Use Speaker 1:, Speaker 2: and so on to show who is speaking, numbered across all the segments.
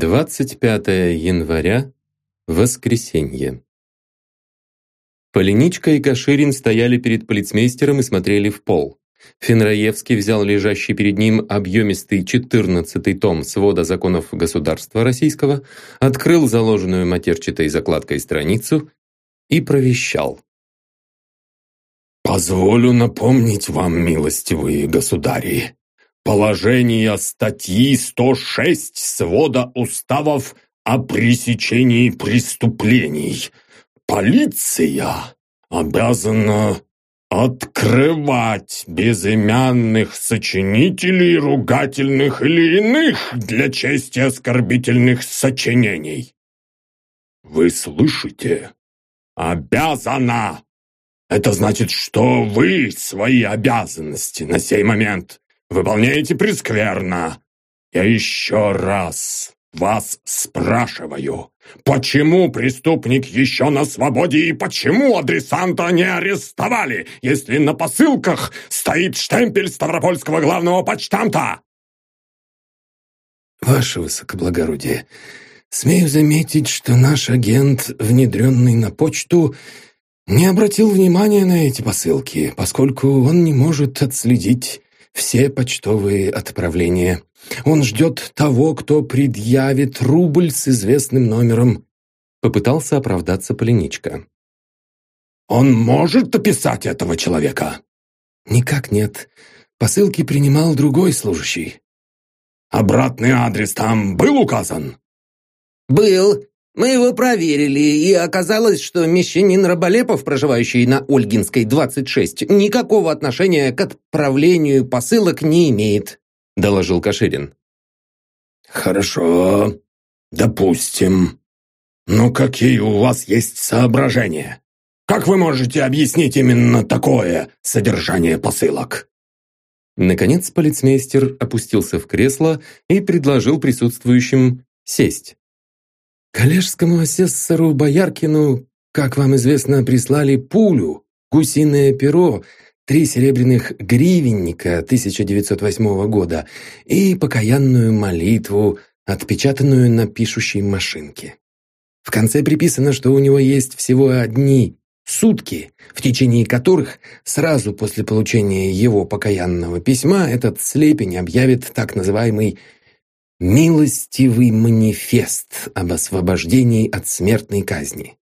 Speaker 1: 25 января, воскресенье. Полиничка и Каширин стояли перед полицмейстером и смотрели в пол. Фенраевский взял лежащий перед ним объемистый 14-й том свода законов государства российского, открыл заложенную матерчатой закладкой страницу и провещал.
Speaker 2: «Позволю напомнить вам, милостивые государи, положения статьи 106 свода уставов о пресечении преступлений. Полиция обязана открывать безымянных сочинителей ругательных или иных для чести оскорбительных сочинений. Вы слышите? Обязана! Это значит, что вы свои обязанности на сей момент Выполняете прескверно. Я еще раз вас спрашиваю, почему преступник еще на свободе и почему адресанта не арестовали, если на посылках стоит штемпель Ставропольского главного почтамта?
Speaker 3: Ваше высокоблагородие, смею заметить, что наш агент, внедренный на почту, не обратил внимания на эти посылки, поскольку он не может отследить все почтовые отправления. Он ждет того, кто предъявит рубль с известным номером. Попытался оправдаться Полиничка.
Speaker 2: «Он может описать этого человека?»
Speaker 3: «Никак нет. Посылки принимал другой служащий».
Speaker 2: «Обратный адрес там был указан?»
Speaker 4: «Был. Мы его проверили, и оказалось, что мещанин Раболепов, проживающий на Ольгинской, 26, никакого отношения к отправлению посылок не имеет», – доложил Каширин.
Speaker 2: «Хорошо, допустим. Но какие у вас есть соображения? Как вы можете объяснить именно такое содержание посылок?»
Speaker 1: Наконец полицмейстер опустился в кресло и предложил присутствующим сесть.
Speaker 3: Коллежскому асессору Бояркину, как вам известно, прислали пулю, гусиное перо, три серебряных гривенника 1908 года и покаянную молитву, отпечатанную на пишущей машинке. В конце приписано, что у него есть всего одни сутки, в течение которых сразу после получения его покаянного письма этот слепень объявит так называемый Милостивый манифест об освобождении от смертной казни.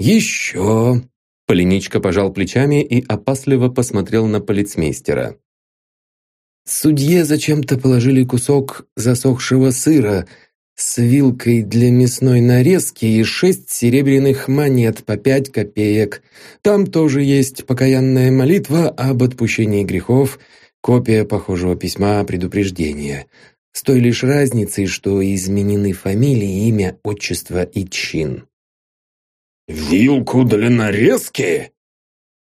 Speaker 3: Еще...
Speaker 1: Полиничка пожал плечами и опасливо посмотрел на полицмейстера.
Speaker 3: Судье зачем-то положили кусок засохшего сыра с вилкой для мясной нарезки и шесть серебряных монет по пять копеек. Там тоже есть покаянная молитва об отпущении грехов, копия похожего письма предупреждения с той лишь разницей, что изменены фамилии, имя, отчество и чин.
Speaker 2: «Вилку длиннорезки?»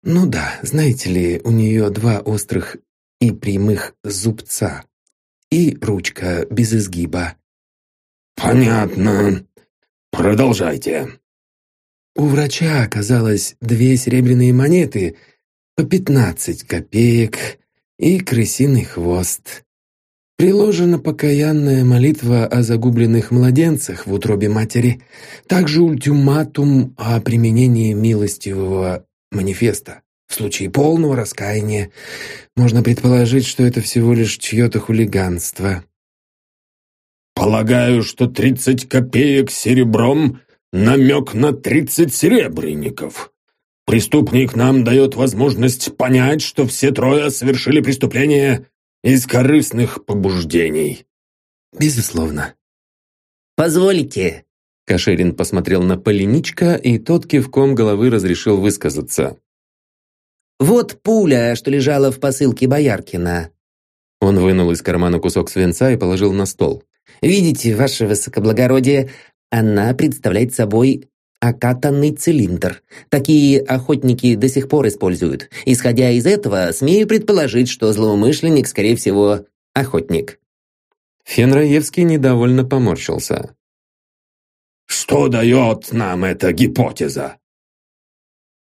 Speaker 3: «Ну да, знаете ли, у нее два острых и прямых зубца и ручка без изгиба».
Speaker 2: «Понятно. Продолжайте».
Speaker 3: У врача оказалось две серебряные монеты по пятнадцать копеек и крысиный хвост. Приложена покаянная молитва о загубленных младенцах в утробе матери, также ультиматум о применении милостивого манифеста. В случае полного раскаяния можно предположить, что это всего лишь чье-то хулиганство.
Speaker 2: «Полагаю, что тридцать копеек серебром — намек на тридцать серебряников», Преступник нам дает возможность понять, что все трое совершили преступление из корыстных побуждений».
Speaker 3: «Безусловно».
Speaker 4: «Позволите».
Speaker 1: Кашерин посмотрел на Полиничка, и тот кивком головы разрешил высказаться.
Speaker 4: «Вот пуля, что лежала в посылке Бояркина».
Speaker 1: Он вынул из кармана кусок свинца и положил на стол.
Speaker 4: «Видите, ваше высокоблагородие, она представляет собой окатанный цилиндр. Такие охотники до сих пор используют. Исходя из этого, смею предположить, что злоумышленник, скорее всего, охотник.
Speaker 1: Фенраевский недовольно поморщился.
Speaker 2: «Что дает нам эта гипотеза?»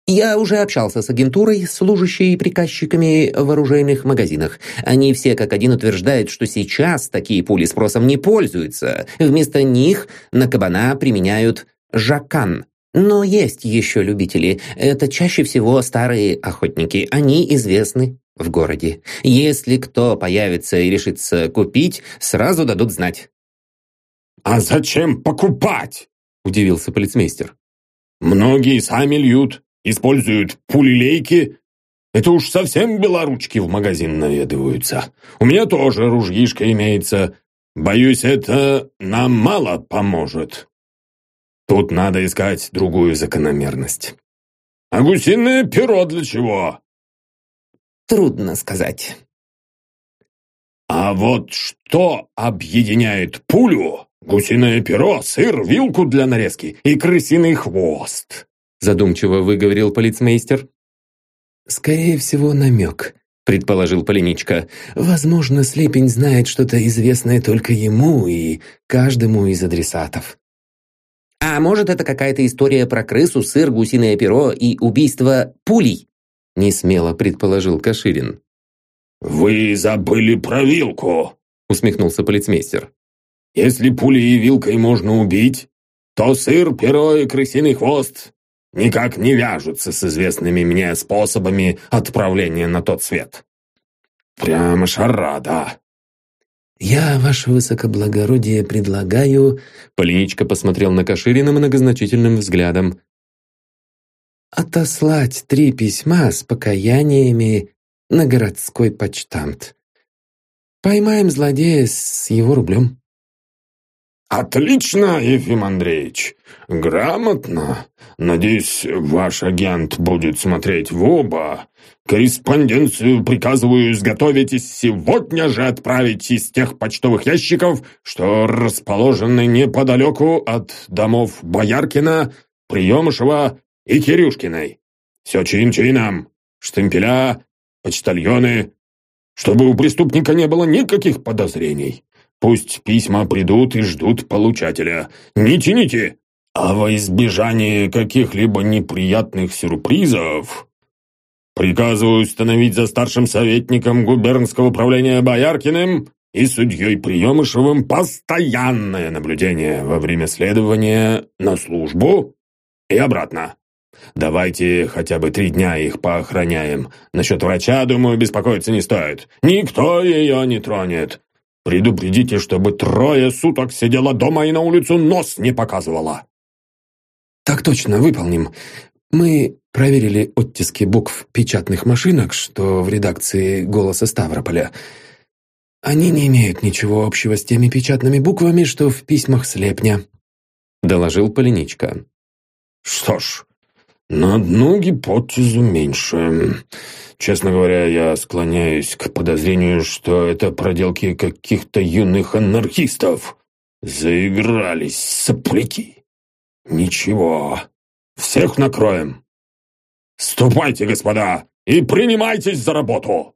Speaker 4: Я уже общался с агентурой, служащей приказчиками в оружейных магазинах. Они все как один утверждают, что сейчас такие пули спросом не пользуются. Вместо них на кабана применяют жакан. Но есть еще любители. Это чаще всего старые охотники. Они известны в городе. Если кто появится и решится купить, сразу дадут знать».
Speaker 2: «А зачем покупать?»
Speaker 1: – удивился полицмейстер.
Speaker 2: «Многие сами льют, используют пулелейки. Это уж совсем белоручки в магазин наведываются. У меня тоже ружьишка имеется. Боюсь, это нам мало поможет». Тут надо искать другую закономерность. А гусиное перо для чего?
Speaker 4: Трудно сказать.
Speaker 2: А вот что объединяет пулю, гусиное перо, сыр, вилку для нарезки и крысиный хвост?
Speaker 1: Задумчиво выговорил полицмейстер.
Speaker 3: Скорее всего, намек, предположил Полиничка. Возможно, Слепень знает что-то известное только ему и каждому из адресатов.
Speaker 4: А может, это какая-то история про крысу, сыр, гусиное перо и убийство пулей? Несмело предположил Каширин.
Speaker 2: «Вы забыли про вилку», —
Speaker 1: усмехнулся полицмейстер.
Speaker 2: «Если пулей и вилкой можно убить, то сыр, перо и крысиный хвост никак не вяжутся с известными мне способами отправления на тот свет. Прямо шарада.
Speaker 3: «Я, ваше высокоблагородие, предлагаю...»
Speaker 1: Полиничка посмотрел на Каширина многозначительным взглядом.
Speaker 3: «Отослать три письма с покаяниями на городской почтамт. Поймаем злодея с его рублем».
Speaker 2: «Отлично, Ефим Андреевич! Грамотно! Надеюсь, ваш агент будет смотреть в оба. Корреспонденцию приказываю изготовить и сегодня же отправить из тех почтовых ящиков, что расположены неподалеку от домов Бояркина, Приемышева и Кирюшкиной. Все чин-чином, штемпеля, почтальоны, чтобы у преступника не было никаких подозрений». Пусть письма придут и ждут получателя. Не тяните! А во избежание каких-либо неприятных сюрпризов... Приказываю установить за старшим советником губернского управления Бояркиным и судьей Приемышевым постоянное наблюдение во время следования на службу и обратно. Давайте хотя бы три дня их поохраняем. Насчет врача, думаю, беспокоиться не стоит. Никто ее не тронет. Предупредите, чтобы трое суток сидела дома и на улицу нос не показывала.
Speaker 3: Так точно, выполним. Мы проверили оттиски букв печатных машинок, что в редакции «Голоса Ставрополя». Они не имеют ничего общего с теми печатными буквами, что в письмах слепня», — доложил Полиничка.
Speaker 2: «Что ж, на одну гипотезу меньше. Честно говоря, я склоняюсь к подозрению, что это проделки каких-то юных анархистов. Заигрались сопляки. Ничего, всех накроем. Ступайте, господа, и принимайтесь за работу!»